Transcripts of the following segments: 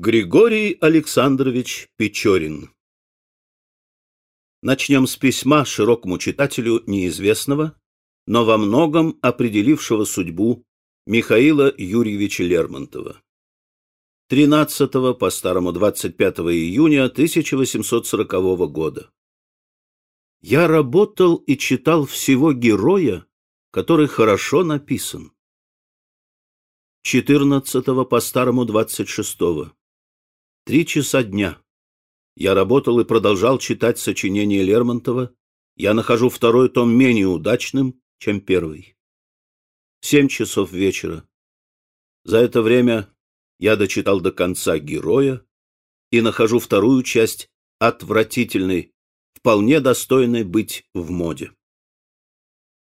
Григорий Александрович Печорин Начнем с письма широкому читателю неизвестного, но во многом определившего судьбу Михаила Юрьевича Лермонтова. 13 по старому 25 июня 1840 года. Я работал и читал всего героя, который хорошо написан. 14 по старому 26. Три часа дня. Я работал и продолжал читать сочинения Лермонтова. Я нахожу второй том менее удачным, чем первый. Семь часов вечера. За это время я дочитал до конца героя и нахожу вторую часть отвратительной, вполне достойной быть в моде.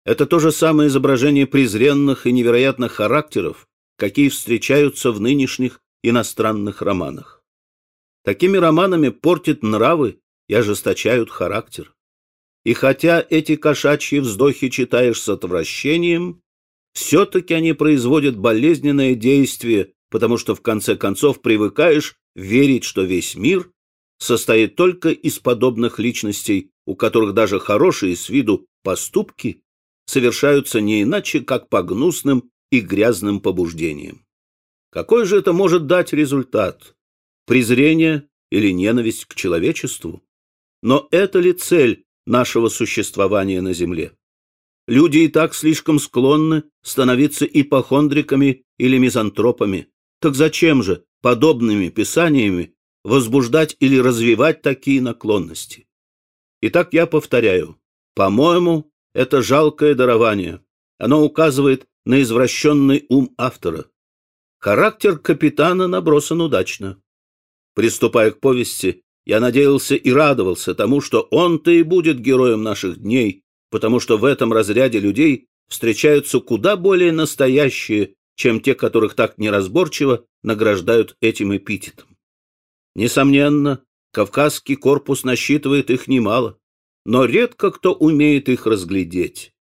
Это то же самое изображение презренных и невероятных характеров, какие встречаются в нынешних иностранных романах. Такими романами портят нравы и ожесточают характер. И хотя эти кошачьи вздохи читаешь с отвращением, все-таки они производят болезненное действие, потому что в конце концов привыкаешь верить, что весь мир состоит только из подобных личностей, у которых даже хорошие с виду поступки совершаются не иначе, как по гнусным и грязным побуждениям. Какой же это может дать результат? Презрение или ненависть к человечеству? Но это ли цель нашего существования на Земле? Люди и так слишком склонны становиться ипохондриками или мизантропами. Так зачем же подобными писаниями возбуждать или развивать такие наклонности? Итак, я повторяю, по-моему, это жалкое дарование. Оно указывает на извращенный ум автора. Характер капитана набросан удачно. Приступая к повести, я надеялся и радовался тому, что он-то и будет героем наших дней, потому что в этом разряде людей встречаются куда более настоящие, чем те, которых так неразборчиво награждают этим эпитетом. Несомненно, Кавказский корпус насчитывает их немало, но редко кто умеет их разглядеть.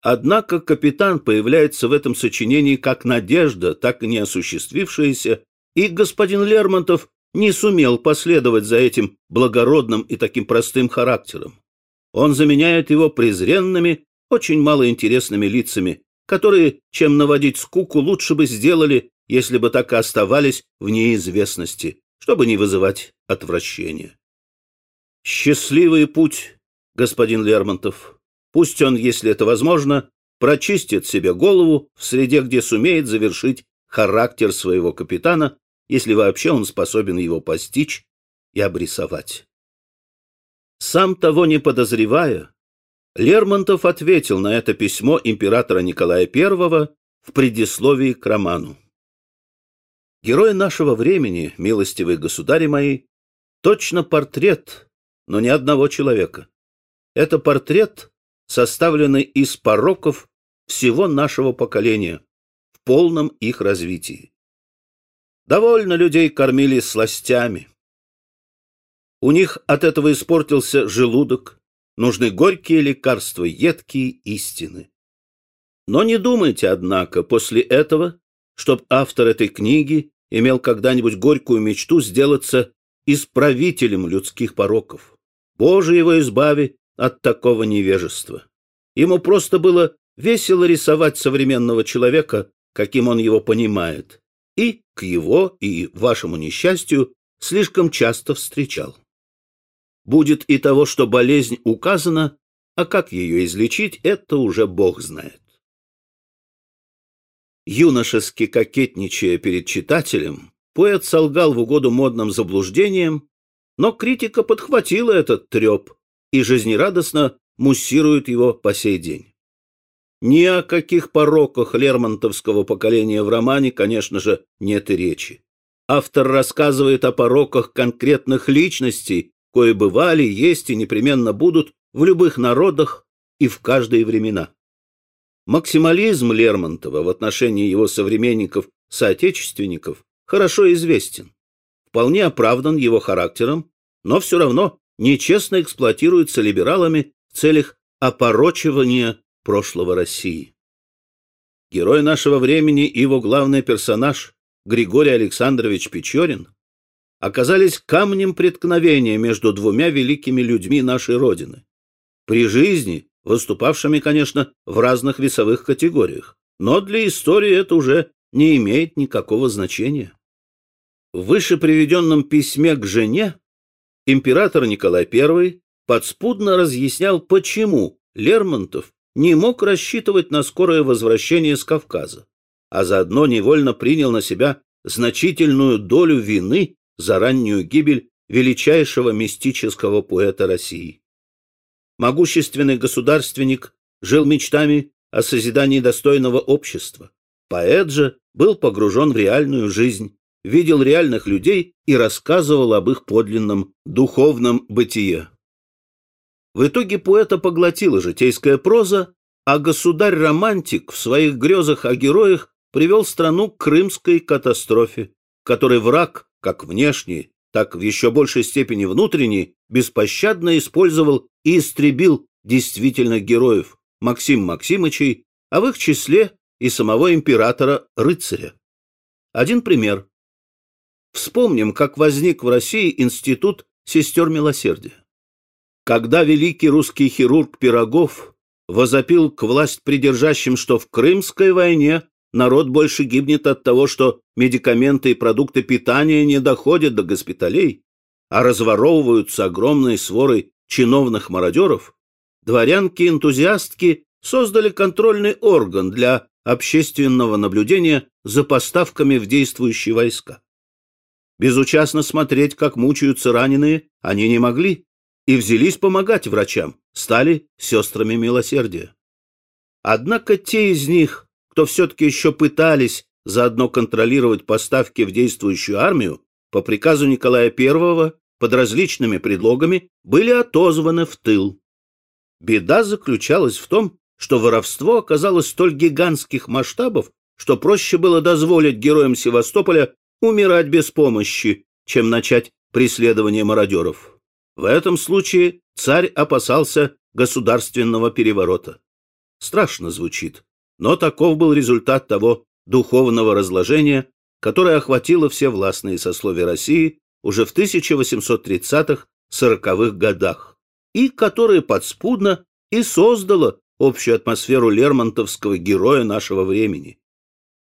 Однако капитан появляется в этом сочинении как надежда, так и не осуществившаяся, и господин Лермонтов не сумел последовать за этим благородным и таким простым характером. Он заменяет его презренными, очень малоинтересными лицами, которые, чем наводить скуку, лучше бы сделали, если бы так и оставались в неизвестности, чтобы не вызывать отвращения. Счастливый путь, господин Лермонтов. Пусть он, если это возможно, прочистит себе голову в среде, где сумеет завершить характер своего капитана, если вообще он способен его постичь и обрисовать. Сам того не подозревая, Лермонтов ответил на это письмо императора Николая I в предисловии к роману. Герой нашего времени, милостивые государи мои, точно портрет, но не одного человека. Это портрет, составленный из пороков всего нашего поколения в полном их развитии. Довольно людей кормили сластями, у них от этого испортился желудок, нужны горькие лекарства, едкие истины. Но не думайте, однако, после этого, чтоб автор этой книги имел когда-нибудь горькую мечту сделаться исправителем людских пороков. Боже его избави от такого невежества. Ему просто было весело рисовать современного человека, каким он его понимает, и, к его и вашему несчастью, слишком часто встречал. Будет и того, что болезнь указана, а как ее излечить, это уже Бог знает. Юношески кокетничая перед читателем, поэт солгал в угоду модным заблуждениям, но критика подхватила этот треп и жизнерадостно муссирует его по сей день. Ни о каких пороках лермонтовского поколения в романе, конечно же, нет и речи. Автор рассказывает о пороках конкретных личностей, кое бывали, есть и непременно будут в любых народах и в каждые времена. Максимализм Лермонтова в отношении его современников-соотечественников хорошо известен. Вполне оправдан его характером, но все равно нечестно эксплуатируется либералами в целях опорочивания прошлого России. Герой нашего времени и его главный персонаж Григорий Александрович Печорин оказались камнем преткновения между двумя великими людьми нашей Родины. При жизни, выступавшими, конечно, в разных весовых категориях, но для истории это уже не имеет никакого значения. В выше приведенном письме к жене император Николай I подспудно разъяснял, почему Лермонтов не мог рассчитывать на скорое возвращение с Кавказа, а заодно невольно принял на себя значительную долю вины за раннюю гибель величайшего мистического поэта России. Могущественный государственник жил мечтами о созидании достойного общества. Поэт же был погружен в реальную жизнь, видел реальных людей и рассказывал об их подлинном духовном бытие. В итоге поэта поглотила житейская проза, а государь-романтик в своих грезах о героях привел страну к крымской катастрофе, которой враг, как внешний, так в еще большей степени внутренний, беспощадно использовал и истребил действительных героев Максим Максимычей, а в их числе и самого императора-рыцаря. Один пример. Вспомним, как возник в России институт сестер милосердия. Когда великий русский хирург Пирогов возопил к власть придержащим, что в Крымской войне народ больше гибнет от того, что медикаменты и продукты питания не доходят до госпиталей, а разворовываются огромной сворой чиновных мародеров, дворянки-энтузиастки создали контрольный орган для общественного наблюдения за поставками в действующие войска. Безучастно смотреть, как мучаются раненые, они не могли и взялись помогать врачам, стали сестрами милосердия. Однако те из них, кто все-таки еще пытались заодно контролировать поставки в действующую армию, по приказу Николая I под различными предлогами были отозваны в тыл. Беда заключалась в том, что воровство оказалось столь гигантских масштабов, что проще было дозволить героям Севастополя умирать без помощи, чем начать преследование мародеров. В этом случае царь опасался государственного переворота. Страшно звучит, но таков был результат того духовного разложения, которое охватило все властные сословия России уже в 1830-40-х годах и которое подспудно и создало общую атмосферу лермонтовского героя нашего времени.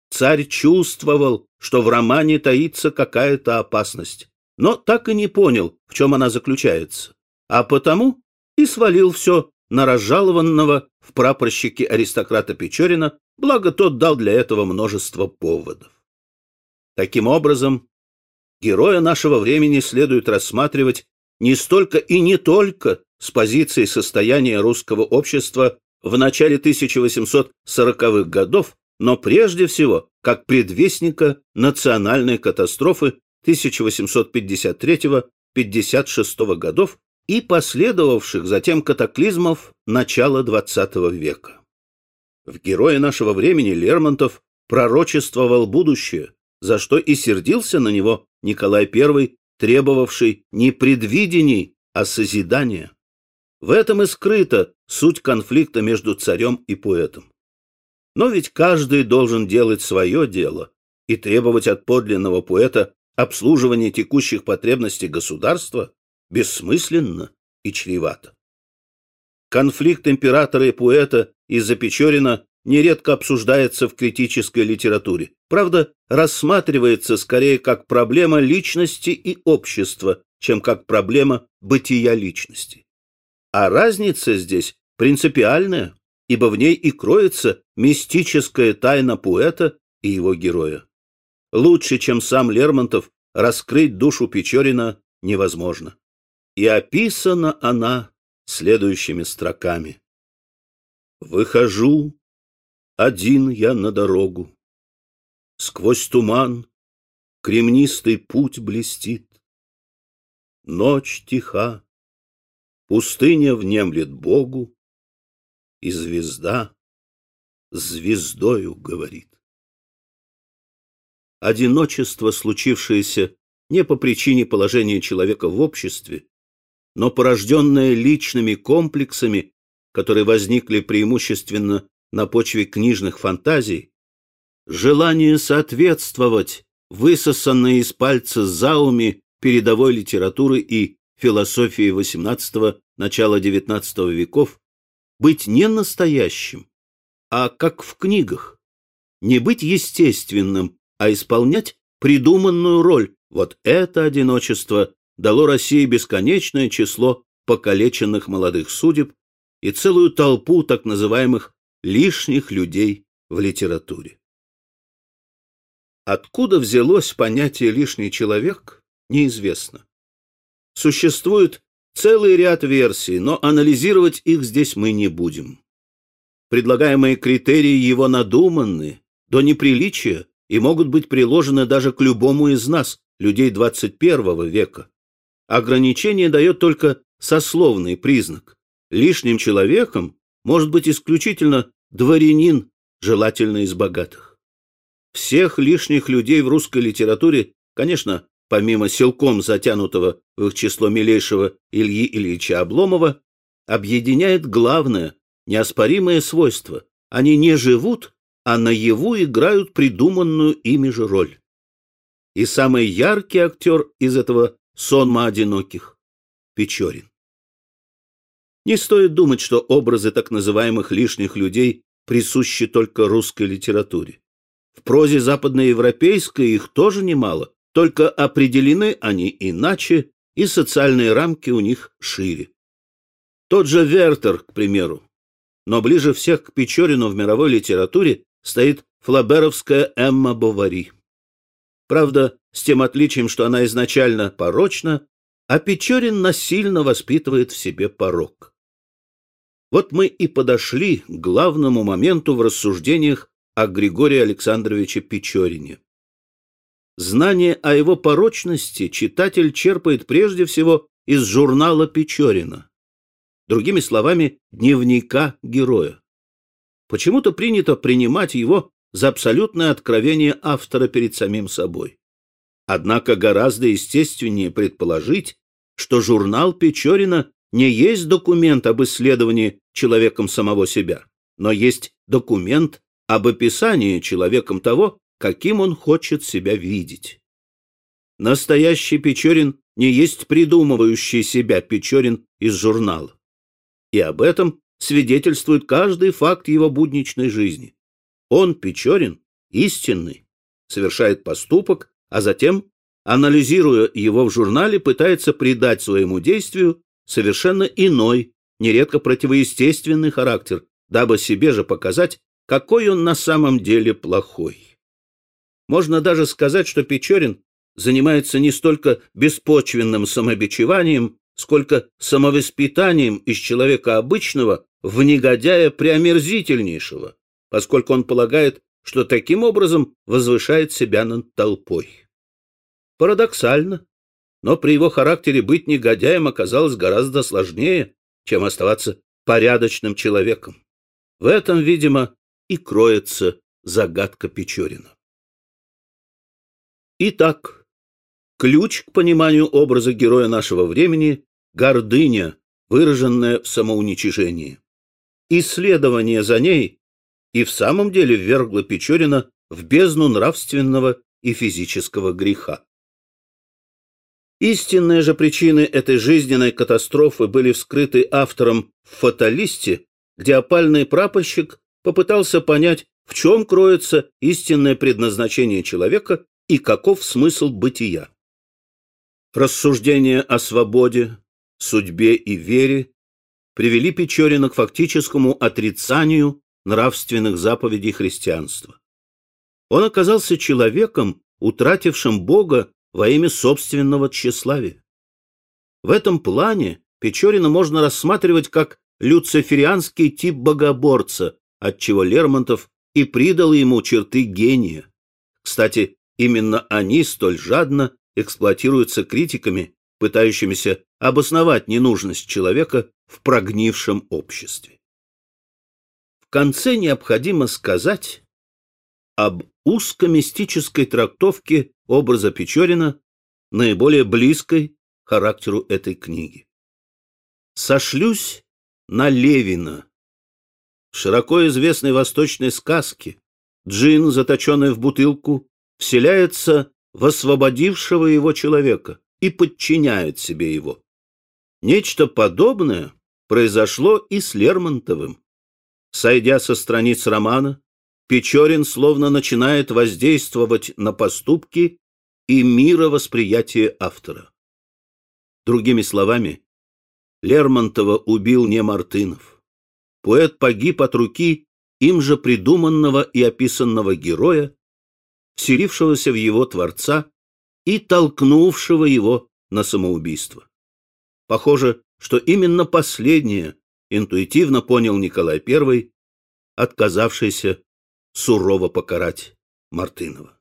Царь чувствовал, что в романе таится какая-то опасность, но так и не понял, в чем она заключается, а потому и свалил все на разжалованного в прапорщике аристократа Печорина, благо тот дал для этого множество поводов. Таким образом, героя нашего времени следует рассматривать не столько и не только с позиции состояния русского общества в начале 1840-х годов, но прежде всего как предвестника национальной катастрофы 1853-56 годов и последовавших затем катаклизмов начала XX века. В герое нашего времени Лермонтов пророчествовал будущее, за что и сердился на него Николай I, требовавший не предвидений, а созидания. В этом и скрыта суть конфликта между царем и поэтом. Но ведь каждый должен делать свое дело и требовать от подлинного поэта обслуживания текущих потребностей государства бессмысленно и чревато. Конфликт императора и поэта из-за Печорина нередко обсуждается в критической литературе. Правда, рассматривается скорее как проблема личности и общества, чем как проблема бытия личности. А разница здесь принципиальная, ибо в ней и кроется мистическая тайна поэта и его героя. Лучше, чем сам Лермонтов, раскрыть душу Печорина невозможно. И описана она следующими строками. «Выхожу, один я на дорогу. Сквозь туман кремнистый путь блестит. Ночь тиха, пустыня внемлет Богу, И звезда звездою говорит. Одиночество, случившееся не по причине положения человека в обществе, но порожденное личными комплексами, которые возникли преимущественно на почве книжных фантазий, желание соответствовать высосанной из пальца зауми передовой литературы и философии XVIII – начала XIX веков, быть не настоящим, а как в книгах, не быть естественным, а исполнять придуманную роль. Вот это одиночество дало России бесконечное число покалеченных молодых судеб и целую толпу так называемых лишних людей в литературе. Откуда взялось понятие «лишний человек» неизвестно. Существует целый ряд версий, но анализировать их здесь мы не будем. Предлагаемые критерии его надуманны до неприличия и могут быть приложены даже к любому из нас, людей 21 века. Ограничение дает только сословный признак. Лишним человеком может быть исключительно дворянин, желательно из богатых. Всех лишних людей в русской литературе, конечно, помимо силком затянутого в их число милейшего Ильи Ильича Обломова, объединяет главное, неоспоримое свойство. Они не живут, а наяву играют придуманную ими же роль. И самый яркий актер из этого сонма одиноких — Печорин. Не стоит думать, что образы так называемых лишних людей присущи только русской литературе. В прозе западноевропейской их тоже немало, только определены они иначе, и социальные рамки у них шире. Тот же Вертер, к примеру. Но ближе всех к Печорину в мировой литературе стоит флаберовская Эмма Бовари. Правда, с тем отличием, что она изначально порочна, а Печорин насильно воспитывает в себе порок. Вот мы и подошли к главному моменту в рассуждениях о Григории Александровиче Печорине. Знание о его порочности читатель черпает прежде всего из журнала Печорина. Другими словами, дневника героя. Почему-то принято принимать его за абсолютное откровение автора перед самим собой. Однако гораздо естественнее предположить, что журнал Печорина не есть документ об исследовании человеком самого себя, но есть документ об описании человеком того, каким он хочет себя видеть. Настоящий Печорин не есть придумывающий себя Печорин из журнала. И об этом свидетельствует каждый факт его будничной жизни. Он, Печорин, истинный, совершает поступок, а затем, анализируя его в журнале, пытается придать своему действию совершенно иной, нередко противоестественный характер, дабы себе же показать, какой он на самом деле плохой. Можно даже сказать, что Печорин занимается не столько беспочвенным самобичеванием, сколько самовоспитанием из человека обычного в негодяя преомерзительнейшего, поскольку он полагает, что таким образом возвышает себя над толпой. Парадоксально, но при его характере быть негодяем оказалось гораздо сложнее, чем оставаться порядочным человеком. В этом, видимо, и кроется загадка Печорина. Итак, ключ к пониманию образа героя нашего времени — гордыня, выраженная в самоуничижении. Исследование за ней и в самом деле ввергло Печорина в бездну нравственного и физического греха. Истинные же причины этой жизненной катастрофы были вскрыты автором в «Фаталисте», где опальный прапорщик попытался понять, в чем кроется истинное предназначение человека и каков смысл бытия. Рассуждения о свободе, судьбе и вере привели Печорина к фактическому отрицанию нравственных заповедей христианства. Он оказался человеком, утратившим Бога во имя собственного тщеславия. В этом плане Печорина можно рассматривать как люциферианский тип богоборца, отчего Лермонтов и придал ему черты гения. Кстати, именно они столь жадно эксплуатируются критиками, пытающимися обосновать ненужность человека в прогнившем обществе конце необходимо сказать об узкомистической трактовке образа Печорина, наиболее близкой характеру этой книги. Сошлюсь на Левина. В широко известной восточной сказке джин, заточенный в бутылку, вселяется в освободившего его человека, и подчиняют себе его. Нечто подобное произошло и с Лермонтовым. Сойдя со страниц романа, Печорин словно начинает воздействовать на поступки и мировосприятие автора. Другими словами, Лермонтова убил не Мартынов. Поэт погиб от руки им же придуманного и описанного героя, вселившегося в его творца и толкнувшего его на самоубийство. Похоже, что именно последнее интуитивно понял Николай I, отказавшийся сурово покарать Мартынова.